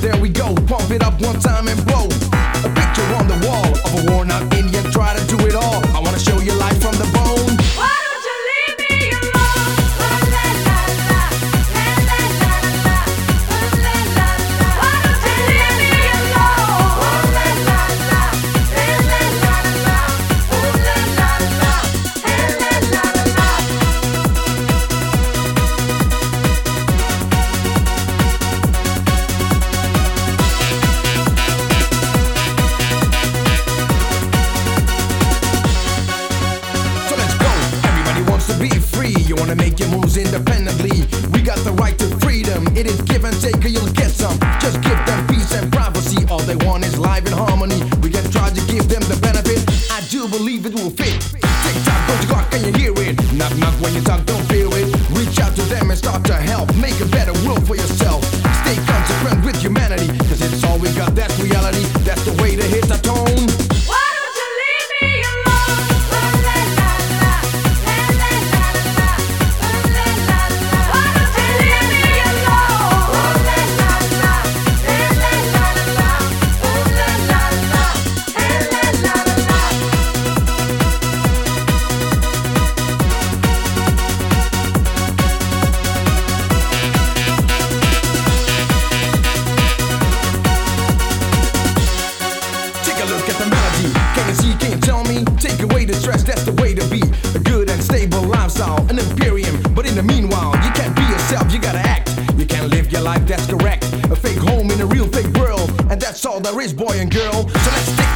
there we go. Pump it up one time and blow. Independently. We got the right to freedom. It is give and take, or you'll get some. Just give them peace and privacy. All they want is life in harmony. We can try to give them the benefit. I do believe it will fit. Tick tock, to clock, can you hear it? Knock knock when you talk, don't fear it. Reach out to them and start to help. Make a better world for yourself. Stay consequent with humanity. Cause it's all we got. That's life, that's correct. A fake home in a real fake world. And that's all there is, boy and girl. So let's stick